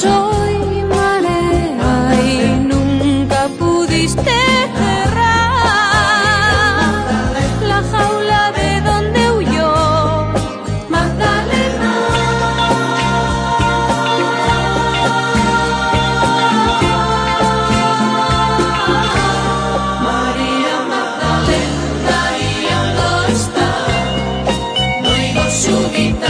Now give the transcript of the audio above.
soy marea y nunca pudiste cerrar la jaula de donde huyó Magdalena. María Magdalena, ¿y dónde está? No oigo su guitarra,